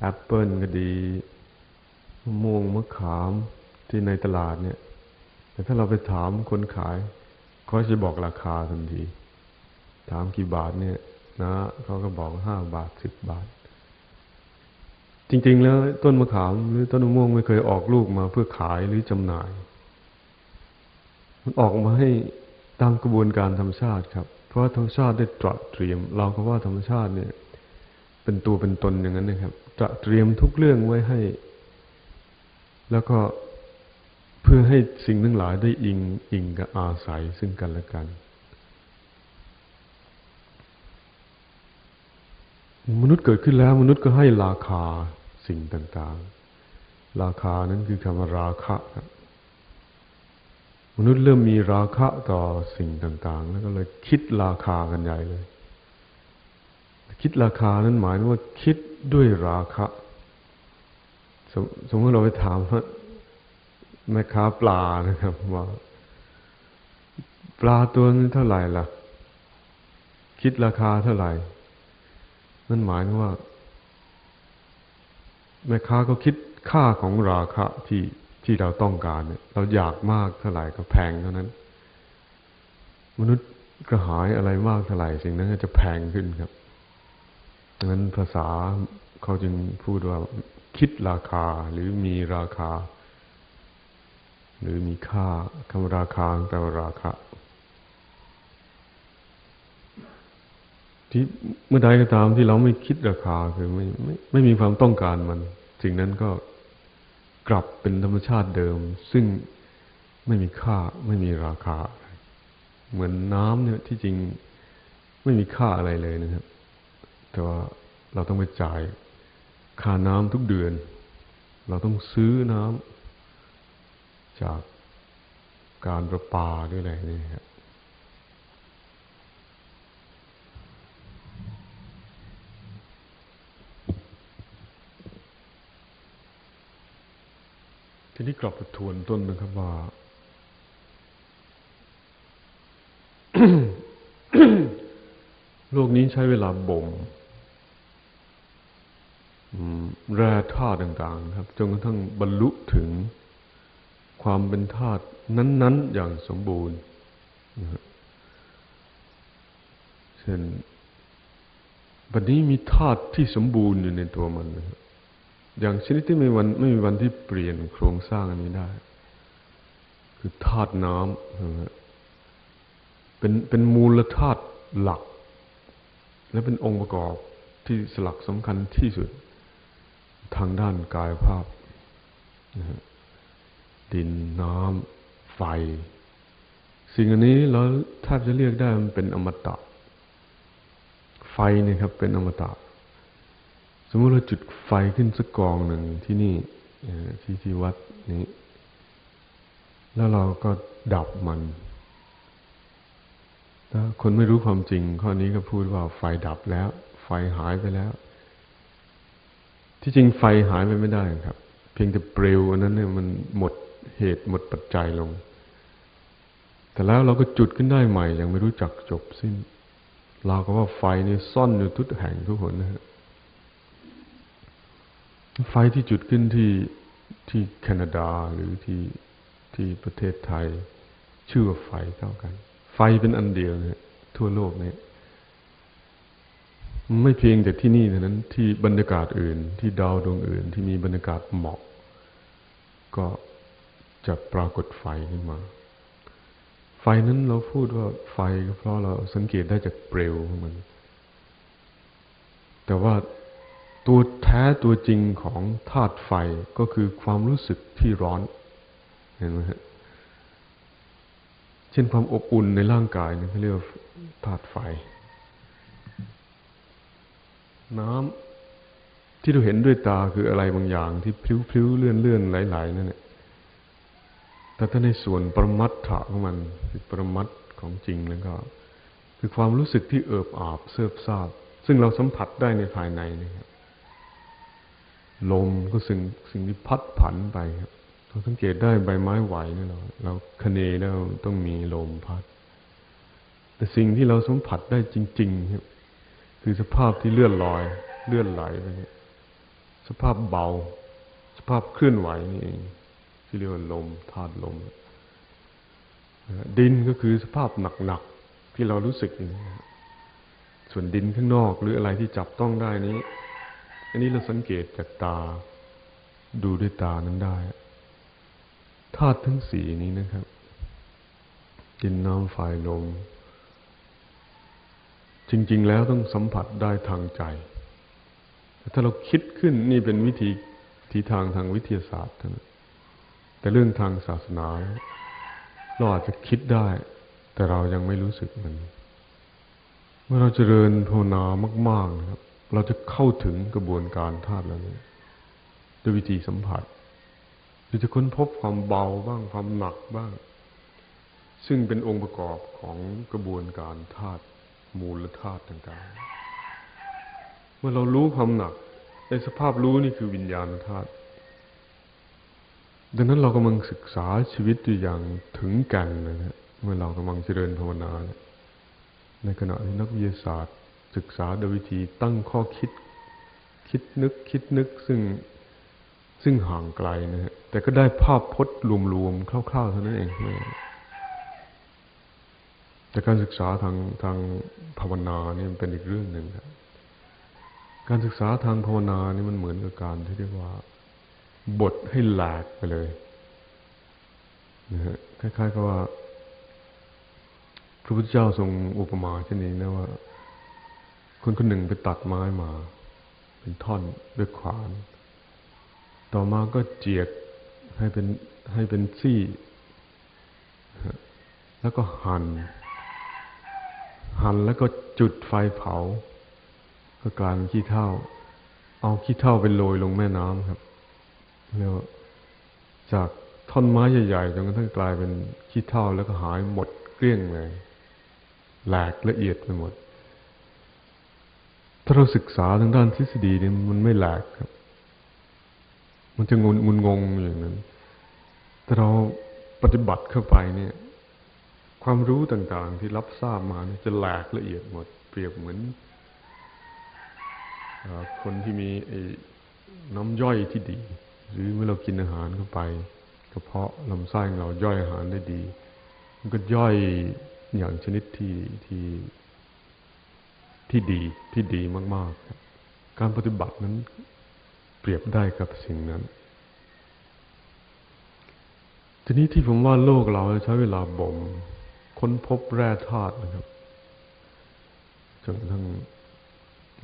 แอปเปิลก็ดีมะม่วงมะขามที่ในตลาดเนี่ย แต่ถ้าเราไปถามคนขายเขาจะบอกราคาทันที ถามกี่บาทเนี่ย นะเขาก็บอกห้าบาทสิบบาท จริง ๆ แล้วต้นมะขามหรือต้นมะม่วงไม่เคยออกลูกมาเพื่อขายหรือจำหน่าย มันออกมาให้ตามกระบวนการธรรมชาติครับ เพราะธรรมชาติได้ตรัสเตรียม เราก็ว่าธรรมชาติเนี่ย เป็นตัวเป็นตนอย่างนั้นนะครับ ตระเตรียมทุกเรื่องไว้ให้ แล้วก็เพื่อให้สิ่งทั้งหลายได้อิงอิงกับอาศัยซึ่งกันและกัน มนุษย์เกิดขึ้นแล้ว มนุษย์ก็ให้ราคาสิ่งต่าง ๆ ราคานั้นคือคำว่าราคะครับมนุษย์เริ่มมีราคะต่อสิ่งต่าง ๆ แล้วก็เลยคิดราคากันใหญ่เลย คิดราคานั้นหมายว่าคิดด้วยราคะ สมสมมติเราไปถามว่าแม่ค้าปลานะครับ ว่า ปลาตัวนี้เท่าไหร่ล่ะ คิดราคาเท่าไหร่ นั่นหมายว่า แม่ค้าก็คิดค่าของราคาที่ที่เราต้องการเนี่ย เราอยากมากเท่าไหร่ก็แพงเท่านั้น มนุษย์กระหายอะไรมากเท่าไหร่สิ่งนั้นจะแพงขึ้นครับ ดังนั้นภาษาเขาจึงพูดว่าคิดราคาหรือมีราคา หรือมีค่าคำราคาแปลว่าราคาที่เมื่อใดก็ตามที่เราไม่คิดราคาคือไม่ไม่ไม่มีความต้องการมัน สิ่งนั้นก็กลับเป็นธรรมชาติเดิม ซึ่งไม่มีค่าไม่มีราคา เหมือนน้ำเนี่ยที่จริงไม่มีค่าอะไรเลยนะครับ แต่ว่าเราต้องไปจ่ายค่าน้ำทุกเดือน เราต้องซื้อน้ำจากการประปาด้วยอะไรนี่ครับทีนี้กลับมาทวนต้นนะครับว่า โลกนี้ใช้เวลาบ่ม แร่ธาตุต่าง ๆ ครับจนกระทั่งบรรลุถึงความเป็นธาตุนั้น ๆ อย่างสมบูรณ์เช่นบัดนี้มีธาตุที่สมบูรณ์อยู่ในตัวมันนะครับอย่างชนิดที่ไม่วันไม่มีวันที่เปลี่ยนโครงสร้างอันนี้ได้ คือธาตุน้ำเป็นเป็นมูลธาตุหลัก และเป็นองค์ประกอบที่สลักสำคัญที่สุด ทางด้านกายภาพ ดินน้ำไฟ สิ่งอันนี้เราแทบจะเรียกได้มันเป็นอมตะ ไฟนี่ครับ เป็นอมตะ สมมติเราจุดไฟขึ้นสักกองหนึ่งที่นี่ที่ที่วัดนี้ แล้วเราก็ดับมันถ้าคนไม่รู้ความจริง ข้อนี้ก็พูดว่าไฟดับแล้ว ไฟหายไปแล้ว ที่จริงไฟหายไปไม่ได้ครับ เพียงแต่เปลวอันนั้นเนี่ยมันหมดเหตุหมดปัจจัยลง แต่แล้วเราก็จุดขึ้นได้ใหม่ ยังไม่รู้จักจบสิ้นเราก็ว่าไฟนี่ซ่อนอยู่ทุกแห่งทุกหนนะฮะไฟที่จุดขึ้นที่ที่แคนาดาหรือที่ที่ประเทศไทย ชื่อว่าไฟเท่ากัน ไฟเป็นอันเดียวเนี่ยทั่วโลกเนี่ย ไม่เพียงแต่ที่นี่เท่านั้นที่บรรยากาศอื่น ที่ดาวดวงอื่น ที่มีบรรยากาศเหมาะ ก็จะปรากฏไฟขึ้นมา ไฟนั้นเราพูดว่าไฟก็เพราะเราสังเกตได้จากเปลวของมัน แต่ว่าตัวแท้ตัวจริงของธาตุไฟก็คือความรู้สึกที่ร้อนเห็นไหมฮะเช่นความอบอุ่นในร่างกายนี่เขาเรียกว่าธาตุไฟ น้ำที่เราเห็นด้วยตาคืออะไรบางอย่าง ที่พลิ้วๆเลื่อนเลื่อนไหลๆนั่นแหละแต่ถ้าในส่วนปรมัตถะของมันคือปรมัตของจริงแล้วก็ คือความรู้สึกที่เอิบอาบเสืบซาบ ซึ่งเราสัมผัสได้ในภายในนี่ครับลมก็สิ่งสิ่งที่พัดผันไปครับเราสังเกตได้ใบไม้ไหวนี่เราเราคเนแล้วต้องมีลมพัด แต่สิ่งที่เราสัมผัสได้จริง ๆ ครับ คือสภาพที่เลื่อนลอย เลื่อนไหลไปสภาพเบา สภาพเคลื่อนไหวนี่เองที่เรียกว่าลมธาตุลม ดินก็คือสภาพหนักๆที่เรารู้สึกอย่างนี้ส่วนดินข้างนอกหรืออะไรที่จับต้องได้นี้ อันนี้เราสังเกตจากตา ดูด้วยตานั้นได้ธาตุทั้งสีนี้นะครับดินน้ำไฟลม จริง ๆ แล้วต้องสัมผัสได้ทางใจ ถ้าเราคิดขึ้นนี่เป็นวิธีทีทางทางวิทยาศาสตร์นะแต่เรื่องทางศาสนา เราอาจจะคิดได้ แต่เรายังไม่รู้สึกมัน เมื่อเราจเจริญภาวนามากๆนะครับ เราจะเข้าถึงกระบวนการธาตุแล้วนี้ด้วยวิธีสัมผัสเราจะค้นพบความเบาบ้างความหนักบ้าง ซึ่งเป็นองค์ประกอบของกระบวนการธาตุ มูลธาตุต่างๆ เมื่อเรารู้ความหนัก ในสภาพรู้นี่คือวิญญาณธาตุดังนั้นเรากำลังศึกษาชีวิตอยู่อย่างถึงกันนะฮะเมื่อเรากำลังเจริญภาวนาในขณะที่นักวิทยาศาสตร์ ศึกษาโดยวิธีตั้งข้อคิด คิดนึกคิดนึกซึ่งซึ่งห่างไกลนะฮะแต่ก็ได้ภาพพจน์รวมๆคร่าวๆเท่านั้นเอง แต่การศึกษาทางทางภาวนานี่มันเป็นอีกเรื่องหนึ่งครับการศึกษาทางภาวนานี่มันเหมือนกับการที่เรียกว่า บทให้แหลกไปเลยนะฮะคล้ายๆกับว่า พระพุทธเจ้าทรงอุปมาเช่นนี้นะว่า คนคนหนึ่งไปตัดไม้มา เป็นท่อนด้วยขวาน ต่อมาก็เจียกให้เป็นให้เป็นซี่ แล้วก็หัน่น หั่นแล้วก็จุดไฟเผา ก็กลายเป็นขี้เถ้า เอาขี้เถ้าไปโรยลงแม่น้ำครับแล้วจากท่อนไม้ใหญ่ๆจนกระทั่งกลายเป็นขี้เถ้าแล้วก็หายหมดเกลี้ยงเลยแหลกละเอียดไปหมด ถ้าเราศึกษาทางด้านทฤษฎีเนี่ยมันไม่แหลกครับ มันจะงุนงุนงงอย่างนั้น แต่เราปฏิบัติเข้าไปเนี่ย ความรู้ต่างๆ ที่รับทราบมาจะแหลกละเอียดหมด เปรียบเหมือนคนที่มีน้ำย่อยที่ดี หรือเมื่อเรากินอาหารเข้าไปกระเพาะลำไส้เราย่อยอาหารได้ดี มันก็ย่อยอย่างชนิดที่ที่ที่ดีที่ดีมากๆการปฏิบัตินั้นเปรียบได้กับสิ่งนั้น ทีนี้ที่ผมว่าโลกเราใช้เวลาบ่ม ค้นพบแร่ธาตุนะครับจนทั้ง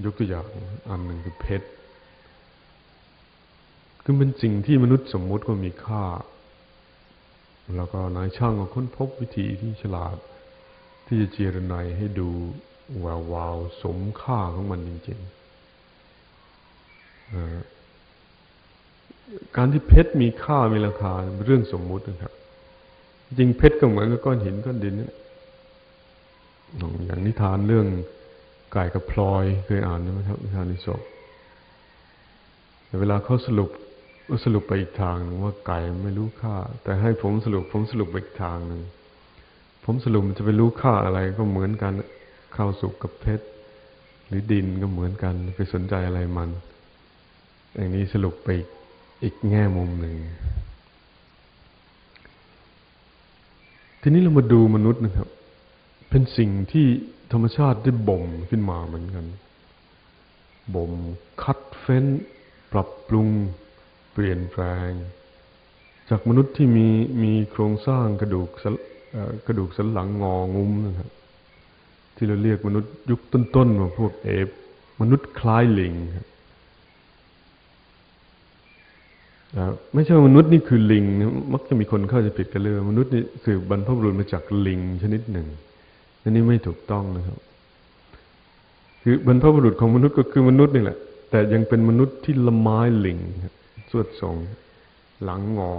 ยกตัวอย่างอันหนึ่งคือเพชรคือเป็นสิ่งที่มนุษย์สมมติว่ามีค่า แล้วก็นายช่างก็ค้นพบวิธีที่ฉลาด ที่จะเจรไนให้ดูวาววาวสมค่าของมันจริงๆ การที่เพชรมีค่ามีราคาเป็นเรื่องสมมุตินะครับ จริงเพชรก็เหมือนกับก้อนหินก้อนดินนี่อย่างนิทานเรื่องไก่กับพลอยเคยอ่านไหมครับนิทานนิสบแต่เวลาเขาสรุปสรุปไปอีกทางว่าไก่ไม่รู้ค่า แต่ให้ผมสรุป ผมสรุปไปอีกทางหนึ่งผมสรุปมันจะไปรู้ค่าอะไรก็เหมือนกันข้าวสุกกับเพชรหรือดินก็เหมือนกันไปสนใจอะไรมัน อย่างนี้สรุปไปอีกแง่มุมหนึ่ง ทีนี้เรามาดูมนุษย์นะครับ เป็นสิ่งที่ธรรมชาติได้บ่มขึ้นมาเหมือนกัน บ่มคัดเฟ้น ปรับปรุง เปลี่ยนแปลง จากมนุษย์ที่มีมีโครงสร้างกระดูกกระดูกสันหลังงองุ้มนะครับ ที่เราเรียกมนุษย์ยุคต้นๆมาพวกเอฟมนุษย์คล้ายลิงครับ ไม่ใช่มนุษย์นี่คือลิง มักจะมีคนเข้าใจผิดกันเลยมนุษย์นี่สืบบรรพบุรุษมาจากลิงชนิดหนึ่งอันนี้ไม่ถูกต้องนะครับ คือบรรพบุรุษของมนุษย์ก็คือมนุษย์นี่แหละ แต่ยังเป็นมนุษย์ที่ละไม้ลิงสวดทรงหลังงอ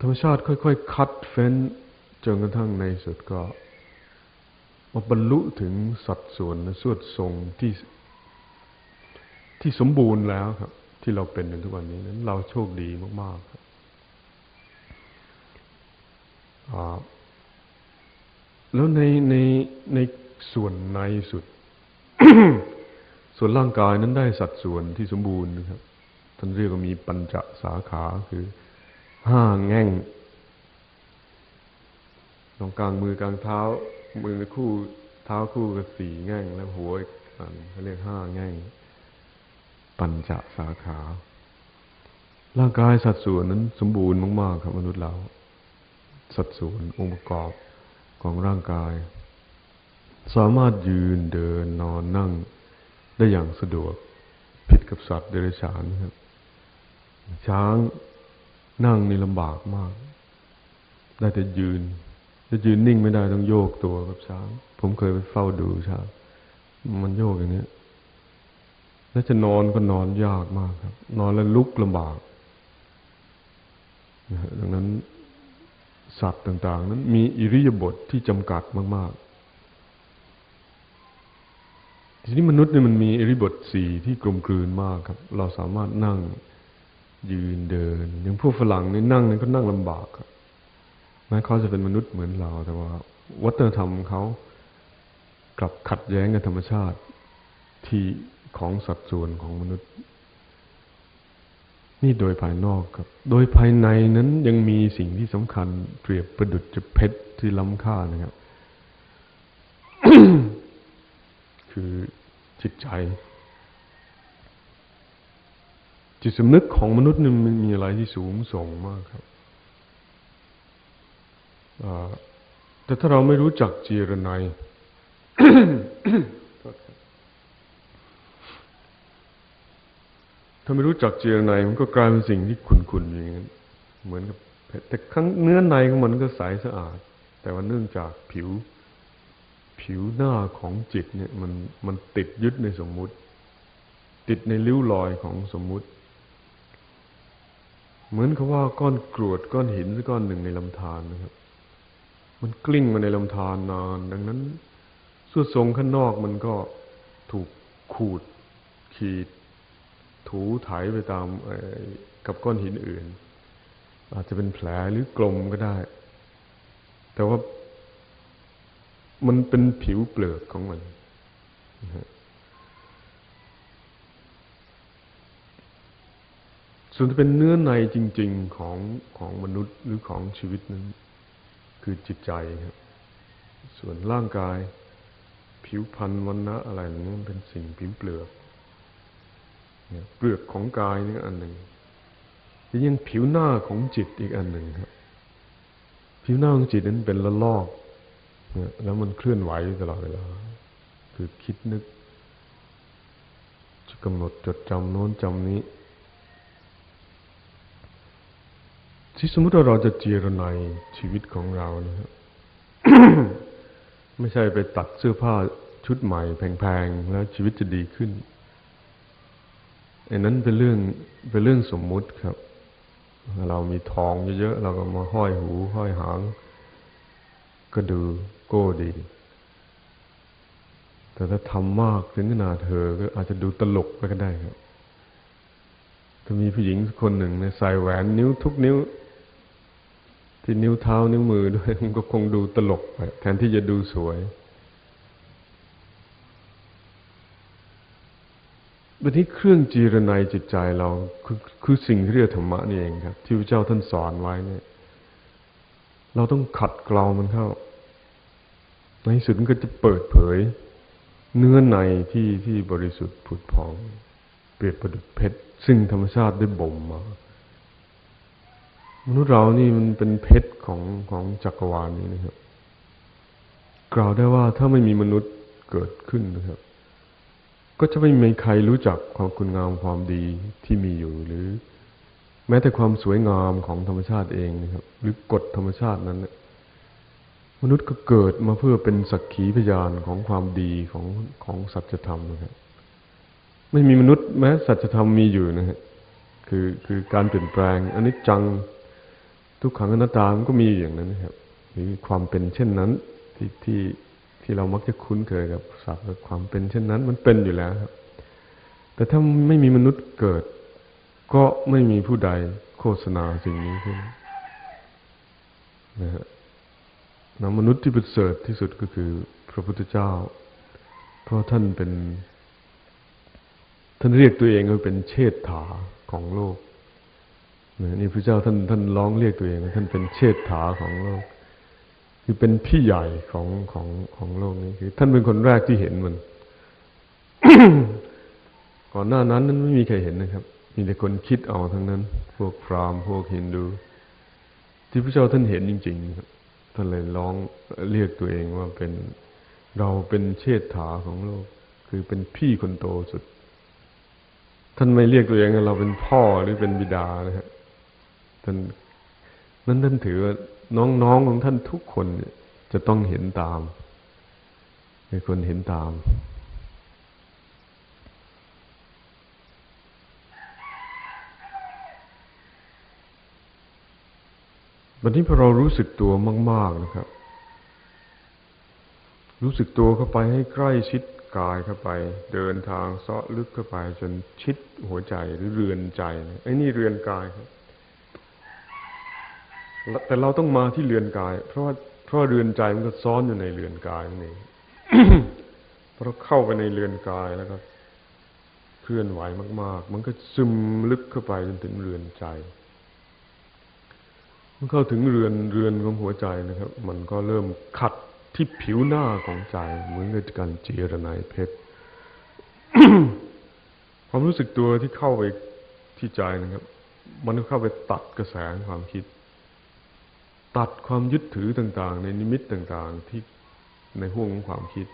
ธรรมชาติค่อยๆ คัดเฟ้นจนกระทั่งในสุดก็มาบรรลุถึงสัดส่วนและสวดทรงที่ ที่สมบูรณ์แล้วครับ ที่เราเป็นในทุกวันนี้นั้น เราโชคดีมากๆครับแล้วในในในส่วนในสุด ส่วนร่างกายนั้นได้สัดส่วนที่สมบูรณ์นะครับท่านเรียกว่ามีปัญจสาขาคือห้าแง่งตรงกลางมือกลางเท้า มือคู่เท้าคู่กับสี่แง่ง แล้วหัวอีกอันเขาเรียกห้าแง่ง ปัญจสาขา ร่างกายสัดส่วนนั้นสมบูรณ์มาก ๆ ครับมนุษย์เรา สัดส่วนองค์ประกอบของร่างกาย สามารถยืนเดินนอนนั่งได้อย่างสะดวกผิดกับสัตว์เดรัจฉานครับ ช้างนั่งนี่ลำบากมาก ได้แต่ยืน จะยืนนิ่งไม่ได้ต้องโยกตัวกับช้าง ผมเคยไปเฝ้าดูช้างมันโยกอย่างนี้ แล้วจะนอนก็นอนยากมากครับ นอนแล้วลุกลำบากดังนั้นสัตว์ต่าง ๆ นั้นมีอิริยาบถทที่จำกัดมาก ๆ ทีนี้มนุษย์เนี่ยมันมีอิริยาบทสี่ที่กลมกลืนมากครับ เราสามารถนั่งยืนเดิน อย่างพวกฝรั่งนี่นั่งนี่ก็นั่งลำบากครับแม้เขาจะเป็นมนุษย์เหมือนเรา แต่ว่า วัฒนธรรมเขากลับขัดแย้งกับธรรมชาติที่ ของสัดส่วนของมนุษย์ นี่โดยภายนอกครับ โดยภายในนั้นยังมีสิ่งที่สำคัญ เปรียบประดุจจะเพชรที่ล้ำค่านะครับ คือจิตใจ จิตสำนึกของมนุษย์นี่มันมีอะไรที่สูงส่งมากครับแต่ถ้าเราไม่รู้จักเจรไนาไม่รู้จักเจรไนมันก็กลายเป็นสิ่งที่ขุ่นๆอย่างนั้นเหมือนกับแต่ข้างเนื้อในของมันก็ใสสะอาด แต่ว่าเนื่องจากผิว ผิวหน้าของจิตเนี่ยมันมันติดยึดในสมมุติ ติดในริ้วรอยของสมมุติ เหมือนกับว่าก้อนกรวดก้อนหินสักก้อนหนึ่งในลำธารนะครับ มันกลิ้งมาในลำธารนาน ดังนั้นส่วนทรงข้างนอกมันก็ถูกขูดขีด ถูไถไปตามกับก้อนหินอื่น อาจจะเป็นแผลหรือกลมก็ได้ แต่ว่ามันเป็นผิวเปลือกของมันส่วนที่เป็นเนื้อในจริง ๆของของมนุษย์หรือของชีวิตนั้น คือจิตใจครับ ส่วนร่างกาย ผิวพรรณวันนะอะไรนี้เป็นสิ่งผิวเปลือก เปลือกของกายนี่อันหนึ่งยังผิวหน้าของจิตอีกอันหนึ่งครับผิวหน้าของจิตนั้นเป็นละลอกแล้วมันเคลื่อนไหวตลอดเวลา คือคิดนึกจะกำหนดจดจำโน้นจำนี้ที่สมมติว่าเราจะเจรนายชีวิตของเรานะครับไม่ใช่ไปตัดเสื้อผ้าชุดใหม่แพงๆ แล้วชีวิตจะดีขึ้น อันนั้นเป็นเรื่องเป็นเรื่องสมมุติครับ เรามีทองเยอะๆเราก็มาห้อยหู ห้อยหาง ก็ดูโก้ดี แต่ถ้าทำมากถึงขนาดเธอ ก็อาจจะดูตลกไปก็ได้ครับถ้ามีผู้หญิงคนหนึ่งเนี่ยใส่แหวนนิ้วทุกนิ้ว ที่นิ้วเท้านิ้วมือด้วยมันก็คงดูตลกไปแทนที่จะดูสวย วันนี้เครื่องจีรนายจิตใจเราคือคือสิ่งที่เรียกธรรมะนี่เองครับ ที่พระเจ้าท่านสอนไว้เนี่ย เราต้องขัดเกลามันเข้า ในสุดมันก็จะเปิดเผย เนื้อในที่ที่บริสุทธิ์ผุดพอง เปรียบประดุจเพชรซึ่งธรรมชาติได้บ่มมามนุษย์เรานี่มันเป็นเพชรของของจักรวาลนี้นะครับ กล่าวได้ว่าถ้าไม่มีมนุษย์เกิดขึ้นนะครับ ก็จะไม่มีใครรู้จักความคุณงามความดีที่มีอยู่หรือ แม้แต่ความสวยงามของธรรมชาติเองนะครับ หรือกฎธรรมชาตินั้นมนุษย์ก็เกิดมาเพื่อเป็นสักขีพยานของความดีของของสัจธรรมนะครับไม่มีมนุษย์แม้สัจธรรมมีอยู่นะฮะคือคือการเปลี่ยนแปลงอันนี้จังทุกขังอนัตตามันก็มีอย่างนั้นนะครับมีความเป็นเช่นนั้นที่ที่ ที่เรามักจะคุ้นเคยกับศัพท์ความเป็นเช่นนั้น มันเป็นอยู่แล้วครับ แต่ถ้าไม่มีมนุษย์เกิด ก็ไม่มีผู้ใดโฆษณาสิ่งนี้ขึ้นนะฮะนมนุษย์ที่ประเสริฐที่สุดก็คือ พระพุทธเจ้า เพราะท่านเป็น ท่านเรียกตัวเองว่าเป็นเชษฐาของโลกนี่พระเจ้าท่านท่านร้องเรียกตัวเองท่านเป็นเชษฐาของโลก คือเป็นพี่ใหญ่ของของของโลกนี้คือ ท่านเป็นคนแรกที่เห็นมัน ก่อนหน้านั้นนั้นไม่มีใครเห็นนะครับ มีแต่คนคิดเอาทั้งนั้น พวกพราหมณ์พวกฮินดู ที่พระเจ้าท่านเห็นจริงๆครับท่านเลยร้องเรียกตัวเองว่าเป็นเราเป็นเชษฐาของโลก คือเป็นพี่คนโตสุด ท่านไม่เรียกตัวเองว่าเราเป็นพ่อหรือเป็นบิดานะฮะท่านนั้นท่านถือว่า น้องๆของท่านทุกคนจะต้องเห็นตามเป็นคนเห็นตาม วันนี้พอเรารู้สึกตัวมาก ๆนะครับ รู้สึกตัวเข้าไปให้ใกล้ชิดกายเข้าไป เดินทางเซาะลึกเข้าไปจนชิดหัวใจหรือเรือนใจไอ้นี่เรือนกายครับ แต่เราต้องมาที่เรือนกาย เพราะว่าเพราะเรือนใจมันก็ซ้อนอยู่ในเรือนกายนั่เพราะเข้าไปในเรือนกายแล้วก็เคลื่อนไหวมาก ๆ มันก็ซึมลึกเข้าไปจนถึงเรือนใจมันเข้าถึงเรือนเรือนของหัวใจนะครับ มันก็เริ่มขัดที่ผิวหน้าของใจ เหมือนกับการเจรนายเพชรความรู้สึกตัวที่เข้าไปที่ใจนะครับ มันก็เข้าไปตัดกระแสความคิด ตัดความยึดถือต่าง ๆ ในนิมิตต่างๆ ที่ในห่วงของความคิด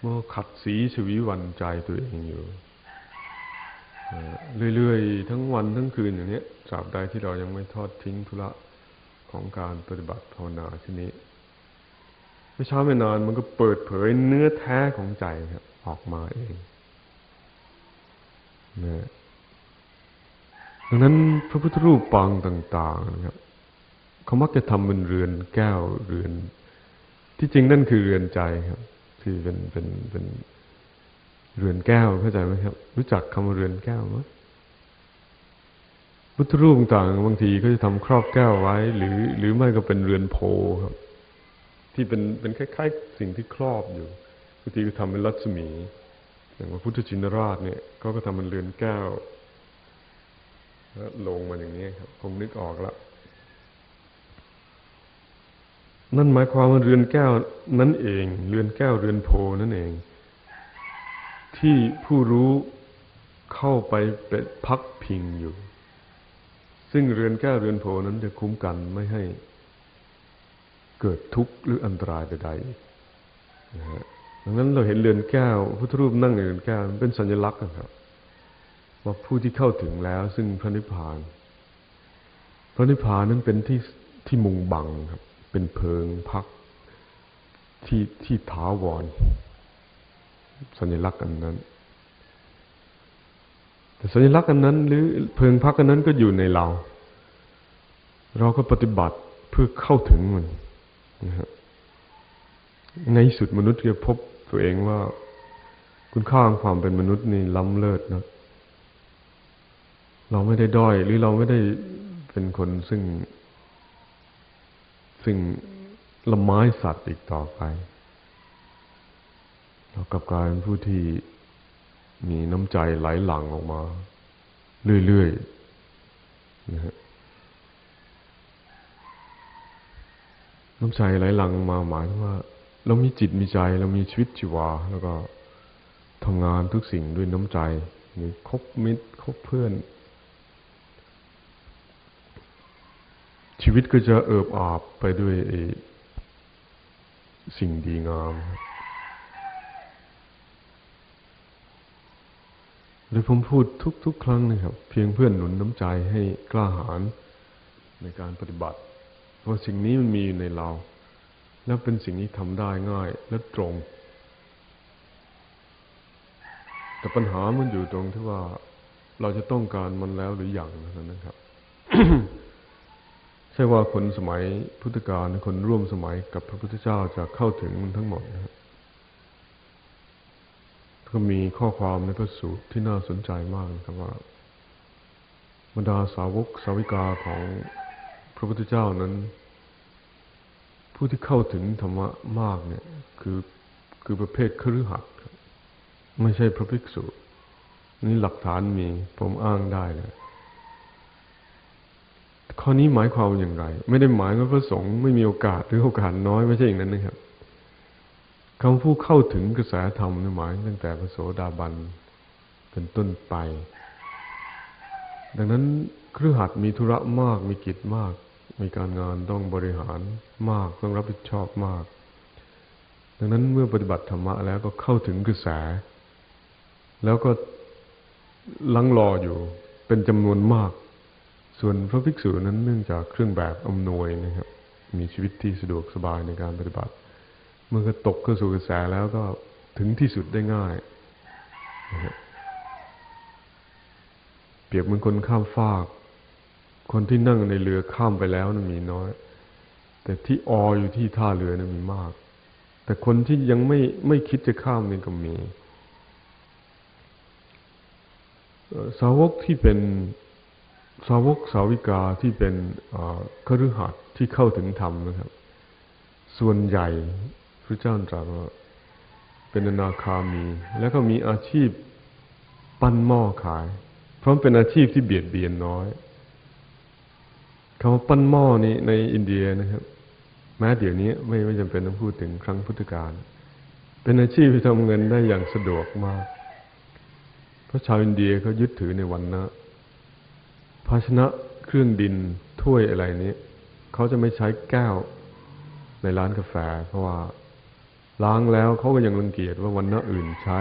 เมื่อขัดสีชวีวันใจตัวเองอยู่เรื่อยๆ ทั้งวันทั้งคืนอย่างนี้ตราบใดที่เรายังไม่ทอดทิ้งธุระของการปฏิบัติภาวนาที่นี้ไม่ช้าไม่นานมันก็เปิดเผยเนื้อแท้ของใจครับออกมาเองนะดังนั้นพระพุทธรูปปางต่าง ๆ นะครับ เขามักจะทำเป็นเรือนแก้วเรือน ที่จริงนั่นคือเรือนใจครับ ที่เป็นเป็นเป็นเรือนแก้วเข้าใจไหมครับ รู้จักคำว่าเรือนแก้วไหมพุทธรูปต่างบางทีก็จะทำครอบแก้วไว้ หรือหรือไม่ก็เป็นเรือนโพครับ ที่เป็นเป็นคล้าย ๆ สิ่งที่ครอบอยู่บางทีก็ทำเป็นรัศมี อย่างพระพุทธจินราชเนี่ยก็ก็ทำเป็นเรือนแก้วแล้วลงมาอย่างนี้ครับคงนึกออกและ นั่นหมายความว่าเรือนแก้วนั่นเอง เรือนแก้วเรือนโพนั่นเอง ที่ผู้รู้เข้าไปเป็นพักพิงอยู่ ซึ่งเรือนแก้วเรือนโพนั้นจะคุ้มกันไม่ให้ เกิดทุกข์หรืออันตรายใดๆนะฮะดังนั้นเราเห็นเรือนแก้วพุทธรูปนั่งในเรือนแก้วเป็นสัญลักษณ์นะครับว่าผู้ที่เข้าถึงแล้ว ซึ่งพระนิพพาน พระนิพพานนั้นเป็นที่ที่มุงบังครับ เป็นเพิงพักที่ที่ถาวร สัญลักษณ์อันนั้น แต่สัญลักษณ์อันนั้น หรือเพิงพักอันนั้นก็อยู่ในเรา เราก็ปฏิบัติเพื่อเข้าถึงมันนะครในสุดมนุษย์จะพบตัวเองว่า คุณค่าของความเป็นมนุษย์นี่ล้ำเลิศนะ เราไม่ได้ด้อย หรือเราไม่ได้เป็นคนซึ่ง ซึ่งละไม้สัตว์อีกต่อไป เรากับกลายเป็นผู้ที่มีน้ำใจไหลหลั่งออกมา เรื่อยๆนะฮะน้ำใจไหลหลั่งมาหมายถึงว่า เรามีจิตมีใจเรามีชีวิตชีวา แล้วก็ทำงานทุกสิ่งด้วยน้ำใจมีคบมิตรคบเพื่อน ชีวิตก็จะเอิบอาบไปด้วยสิ่งดีงามโดยผมพูดทุก ๆ ครั้งนะครับ เพียงเพื่อนหนุนน้ำใจให้กล้าหาญในการปฏิบัติ เพราะสิ่งนี้มันมีอยู่ในเรา แล้วเป็นสิ่งที่ทำได้ง่ายและตรง แต่ปัญหามันอยู่ตรงที่ว่าเราจะต้องการมันแล้วหรืออยังนั้นนะครับ ใช่ว่าคนสมัยพุทธกาลคนร่วมสมัยกับพระพุทธเจ้าจะเข้าถึงมันทั้งหมดนะครับก็มีข้อความในพระสูตรที่น่าสนใจมากนะครับว่าบรรดาสาวกสาวิกาของพระพุทธเจ้านั้น ผู้ที่เข้าถึงธรรมะมากเนี่ย คือคือประเภทคฤหัสถ์ไม่ใช่พระภิกษุ นี่หลักฐานมีผมอ้างได้เลย ข้อนี้หมายความอย่างไร ไม่ได้หมายว่าพระสงฆ์ไม่มีโอกาสหรือโอกาสน้อยไม่ใช่อย่างนั้นนะครับคำพูดเข้าถึงกระแสธรรมหมายตั้งแต่พระโสดาบันเป็นต้นไป ดังนั้นเครือขัดมีธุระมากมีกิจมาก มีการงานต้องบริหารมากต้องรับผิดชอบมาก ดังนั้นเมื่อปฏิบัติธรรมะแล้วก็เข้าถึงกระแส แล้วก็ลังรออยู่เป็นจำนวนมาก ส่วนพระภิกษุนั้นเนื่องจากเครื่องแบบอำนวยนะครับ มีชีวิตที่สะดวกสบายในการปฏิบัติ เมื่อก็ตกเข้าสู่กระแสแล้วก็ถึงที่สุดได้ง่ายนะครับเปรียบเหมือนคนข้ามฟาก คนที่นั่งในเรือข้ามไปแล้วนะมีน้อย แต่ที่อออยู่ที่ท่าเรือนะมีมาก แต่คนที่ยังไม่ไม่คิดจะข้ามนี่ก็มีสาวกที่เป็น สาวกสาวิกาที่เป็นคฤหัสถ์ที่เข้าถึงธรรมนะครับ ส่วนใหญ่พระเจ้าตรัสว่าเป็นอนาคามี แล้วก็มีอาชีพปั้นหม้อขาย เพราะเป็นอาชีพที่เบียดเบียนน้อยคำว่าปั้นหม้อนี้ในอินเดียนะครับ แม้เดี๋ยวนี้ไม่ไม่จำเป็นต้องพูดถึงครั้งพุทธกาลเป็นอาชีพที่ทำเงินได้อย่างสะดวกมาก เพราะชาวอินเดียเขายึดถือในวันนะาชนะเครื่องดินถ้วยอะไรนี้เขาจะไม่ใช้แก้วในร้านกาแฟ เพราะว่าล้างแล้วเขาก็ยังรังเกียจว่าวันนะอื่นใช้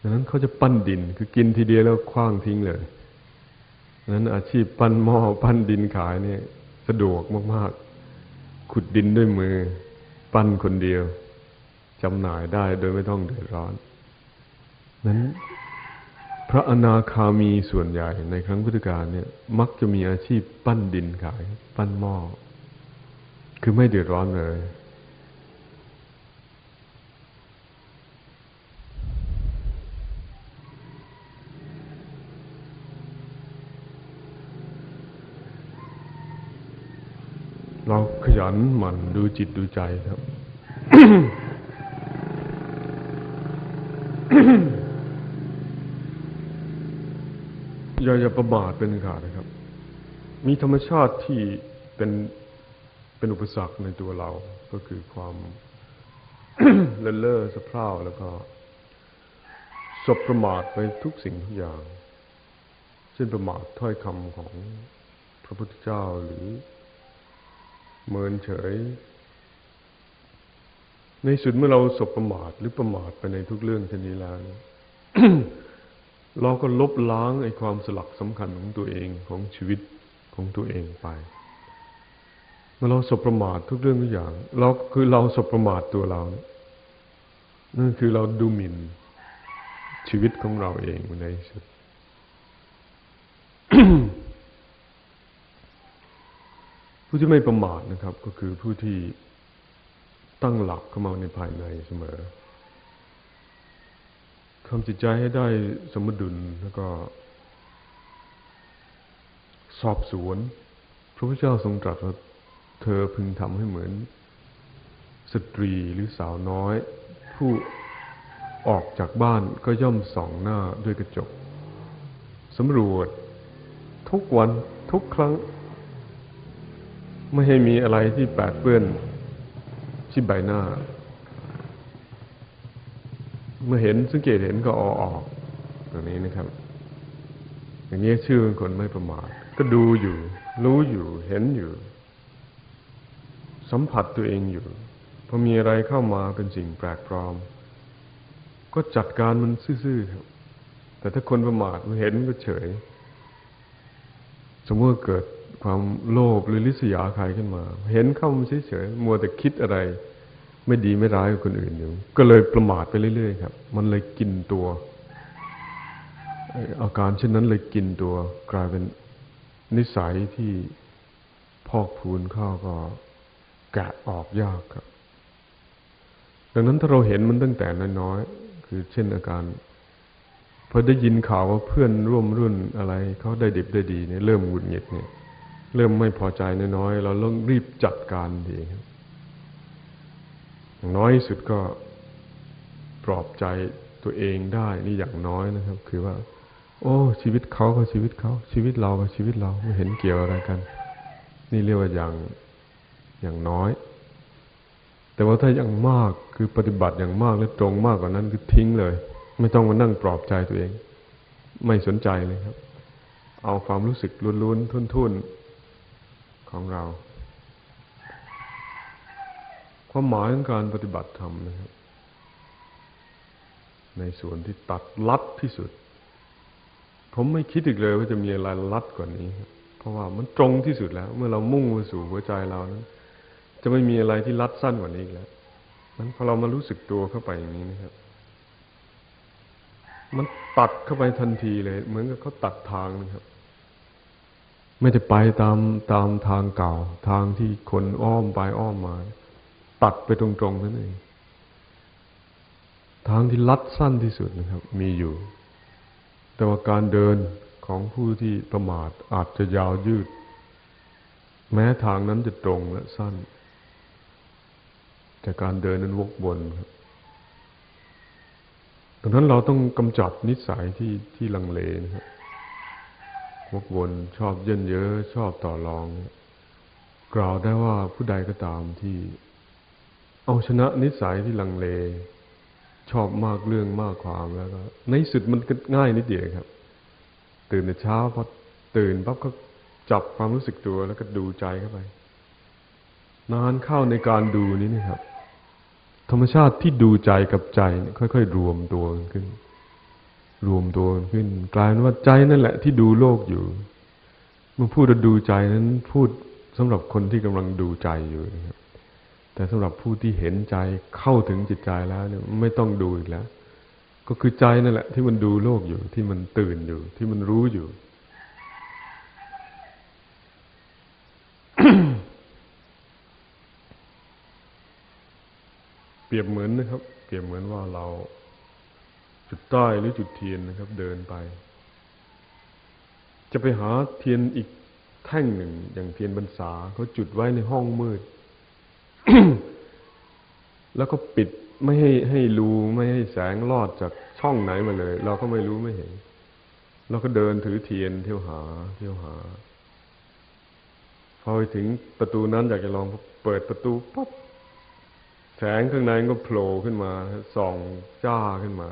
ดังนั้นเขาจะปั้นดิน คือกินทีเดียวแล้วคว้างทิ้งเลยดังนั้นอาชีพปั้นหม้อปั้นดินขายเนี่ยสะดวกมากๆ ขุดดินด้วยมือ ปั้นคนเดียวจำหน่ายได้โดยไม่ต้องเดือดร้อนนั้น พระอนาคามีส่วนใหญ่ในครั้งพุทธกาลเนี่ย มักจะมีอาชีพปั้นดินขาย ปั้นหม้อคือไม่เดือดร้อนเลย เราขยันหมั่นดูจิตดูใจครับ อย่าอย่าประมาทเป็นขาดนะครับ มีธรรมชาติที่เป็นเป็นอุปสรรคในตัวเรา ก็คือความเล่อเล่อสะเพร่าแล้วก็สบประมาทไปทุกสิ่งทุกอย่าง เช่นประมาทถ้อยคำของพระพุทธเจ้าหรือเมินเฉย ในสุดเมื่อเราสบประมาทหรือประมาทไปในทุกเรื่องเช่นนี้แล้ว เราก็ลบล้างไอ้ความสลักสำคัญของตัวเองของชีวิตของตัวเองไปเมื่อเราสบประมาททุกเรื่องทุกอย่าง เราคือเราสบประมาทตัวเรานั่นคือเราดูหมิ่นชีวิตของเราเองในสุดผู้ที่ไม่ประมาทนะครับ ก็คือผู้ที่ตั้งหลักเข้ามาในภายในเสมอ ทำจิตใจให้ได้สมดุลแล้วก็ สอบสวน พระพุทธเจ้าทรงตรัสว่าเธอพึงทำให้เหมือน สตรีหรือสาวน้อย ผู้ออกจากบ้านก็ย่อมส่องหน้าด้วยกระจกสำรวจ ทุกวันทุกครั้ง ไม่ให้มีอะไรที่แปดเปื้อนที่ใบหน้า เมื่อเห็นสังเกตเห็นก็อออกตรงนี้นะครับ อย่างนี้ชื่อเป็นคนไม่ประมาทก็ดูอยู่ รู้อยู่เห็นอยู่ สัมผัสตัวเองอยู่พอมีอะไรเข้ามาเป็นสิ่งแปลกปลอม ก็จัดการมันซื่อๆครับแต่ถ้าคนประมาทมาเห็นก็เฉย สมมติเกิดความโลภหรือลิษยาใครขึ้นมา เห็นเข้ามาเฉยๆมัวแต่คิดอะไร ไม่ดีไม่ร้ายกับคนอื่นอยู่ ก็เลยประมาทไปเรื่อยๆครับ มันเลยกินตัวอาการเช่นนั้นเลยกินตัวกลายเป็นนิสัยที่พอกพูนเข้าก็แกะออกยากครับ ดังนั้นถ้าเราเห็นมันตั้งแต่น้อยๆคือเช่นอาการพอได้ยินข่าวว่าเพื่อนร่วมรุ่นอะไรเขาได้ดิบได้ดีเนี่ยเริ่มหงุดหงิดเนี่ย เริ่มไม่พอใจน้อยๆเราต้องรีบจัดการดีครับ น้อยสุดก็ปลอบใจตัวเองได้นี่อย่างน้อยนะครับ คือว่า โอ้ ชีวิตเขาก็ชีวิตเขาชีวิตเราก็ชีวิตเราไม่เห็นเกี่ยวอะไรกัน นี่เรียกว่าอย่างอย่างน้อย แต่ว่าถ้าอย่างมากคือปฏิบัติอย่างมากและตรงมากกว่านั้นคือทิ้งเลย ไม่ต้องมานั่งปลอบใจตัวเอง ไม่สนใจเลยครับ เอาความรู้สึกล้วนๆทุ่นๆของเรา ความหมายของการปฏิบัติธรรมนะครับ ในส่วนที่ตัดลัดที่สุด ผมไม่คิดอีกเลยว่าจะมีอะไรลัดกว่านี้ เพราะว่ามันตรงที่สุดแล้ว เมื่อเรามุ่งมาสู่หัวใจเรานั้นจะไม่มีอะไรที่ลัดสั้นกว่านี้อีกแล้วนั้นพอเรามารู้สึกตัวเข้าไปอย่างนี้นะครับ มันตัดเข้าไปทันทีเลย เหมือนกับเขาตัดทางนะครับไม่จะไปตามตามทางเก่า ทางที่คนอ้อมไปอ้อมมา ตัดไปตรงๆนั่นเองทางที่ลัดสั้นที่สุดนะครับ มีอยู่ แต่ว่าการเดินของผู้ที่ประมาทอาจจะยาวยืด แม้ทางนั้นจะตรงและสั้น แต่การเดินนั้นวกวนครับดังนั้นเราต้องกำจัดนิสัยที่ที่ลังเลนะครับวกวนชอบเยินเยอะชอบต่อรอง กล่าวได้ว่าผู้ใดก็ตามที่ เอาชนะนิสัยที่ลังเล ชอบมากเรื่องมากความแล้วก็ในสุดมันก็ง่ายนิดเดียวครับ ตื่นแต่เช้าพอตื่นปั๊บก็จับความรู้สึกตัวแล้วก็ดูใจเข้าไป นานเข้าในการดูนี้นะครับ ธรรมชาติที่ดูใจกับใจค่อยๆรวมตัวขึ้น รวมตัวขึ้น กลายเป็นว่าใจนั่นแหละ ที่ดูโลกอยู่เมื่อพูดดูใจนั้นพูดสำหรับคนที่กำลังดูใจอยู่นะครับ แต่สำหรับผู้ที่เห็นใจเข้าถึงจิตใจแล้วเนี่ยไม่ต้องดูอีกแล้ว ก็คือใจนั่นแหละ ที่มันดูโลกอยู่ที่มันตื่นอยู่ ที่มันรู้อยู่ เปรียบเหมือนนะครับ เปรียบเหมือนว่าเรา จุดใต้หรือจุดเทียนนะครับ เดินไป จะไปหาเทียนอีกแท่งหนึ่ง อย่างเทียนบรรษาเขาจุดไว้ในห้องมืด แล้วก็ปิดไม่ให้ให้รูไม่ให้แสงลอดจากช่องไหนมาเลย เราก็ไม่รู้ไม่เห็น เราก็เดินถือเทียนเที่ยวหา เที่ยวหา พอไปถึงประตูนั้นอยากจะลองเปิดประตูปั๊บแสงข้างในก็โผล่ขึ้นมาส่องจ้าขึ้นมา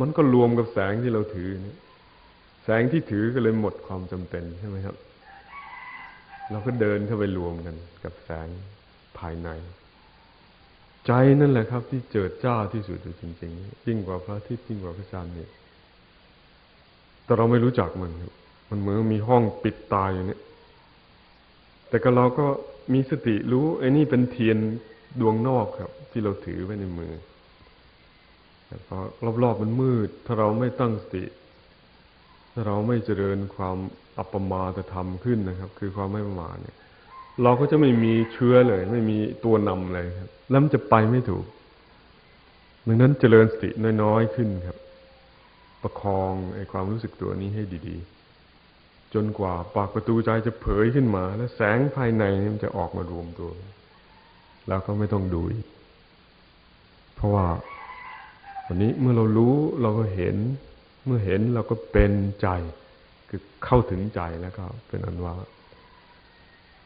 มันก็รวมกับแสงที่เราถือนี่แสงที่ถือก็เลยหมดความจำเป็นใช่ไหมครับ เราก็เดินเข้าไปรวมกันกับแสง ภายใน ใจนั่นแหละครับ ที่เจิดจ้าที่สุดจริงๆยิ่งกว่าพระอาทิตย์ยิ่งกว่าพระจันทร์เนี่ยแต่เราไม่รู้จักมันมันเหมือนมีห้องปิดตายอยู่เนี่ยแต่ก็เราก็มีสติรู้ไอ้นี่เป็นเทียนดวงนอกครับ ที่เราถือไว้ในมือแต่พอรอบๆมันมืด ถ้าเราไม่ตั้งสติ ถ้าเราไม่เจริญความอัปปมาตธรรมขึ้นนะครับ คือความไม่ประมาทเนี่ย เราก็จะไม่มีเชื้อเลย ไม่มีตัวนำเลยครับ แล้วมันจะไปไม่ถูกดังนั้นเจริญสติน้อยๆขึ้นครับ ประคองไอ้ความรู้สึกตัวนี้ให้ดี ๆ จนกว่าปากประตูใจจะเผยขึ้นมา แล้วแสงภายในมันจะออกมารวมตัวแล้วก็ไม่ต้องดูอีกเพราะว่าวันนี้เมื่อเรารู้เราก็เห็น เมื่อเห็นเราก็เป็นใจ คือเข้าถึงใจแล้วก็เป็นอันว่า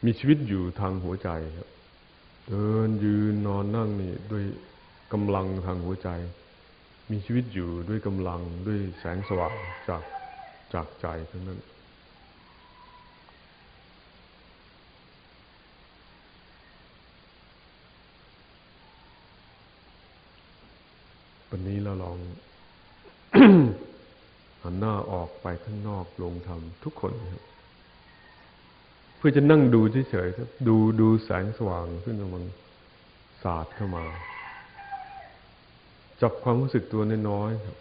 มีชีวิตอยู่ทางหัวใจครับเดินยืนนอนนั่งนี่ด้วยกำลังทางหัวใจ มีชีวิตอยู่ด้วยกำลังด้วยแสงสว่างจากจากใจทั้งนั้นวันนี้เราลองหันหน้าออกไปข้างนอกลงทำทุกคนครับ พื่อจะนั่งดูเฉยๆครับ ดูดูแสงสว่างขึ้นกำลังสาดเข้ามา จับความรู้สึกตัวน้อยๆครับ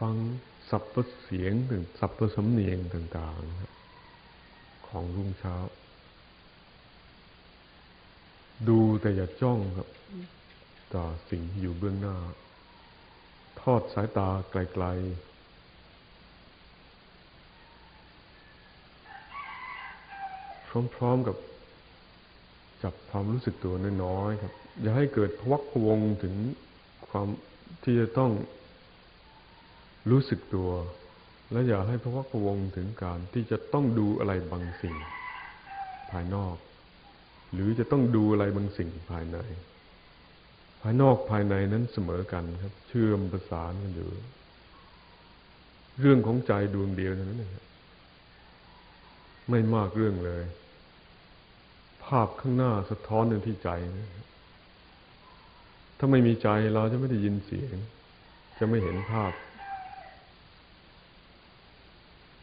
ฟังสับประ เสียงถึงสับประสำเนียงต่างๆ ของรุ่งเช้า ดูแต่อย่าจ้องครับ ต่อสิ่งที่อยู่เบื้องหน้า ทอดสายตาไกลๆ พร้อมๆกับจับความรู้สึกตัวน้อยๆครับ อย่าให้เกิดพวักวงถึงความที่จะต้องรู้สึกตัว และอย่าให้พระวักพวงถึงการที่จะต้องดูอะไรบางสิ่งภายนอก หรือจะต้องดูอะไรบางสิ่งภายใน ภายนอกภายในนั้นเสมอกันครับ เชื่อมประสานกันอยู่ เรื่องของใจดวงเดียวนั้นเองไม่มากเรื่องเลย ภาพข้างหน้าสะท้อนอยู่ที่ใจนะถ้าไม่มีใจเราจะไม่ได้ยินเสียง จะไม่เห็นภาพ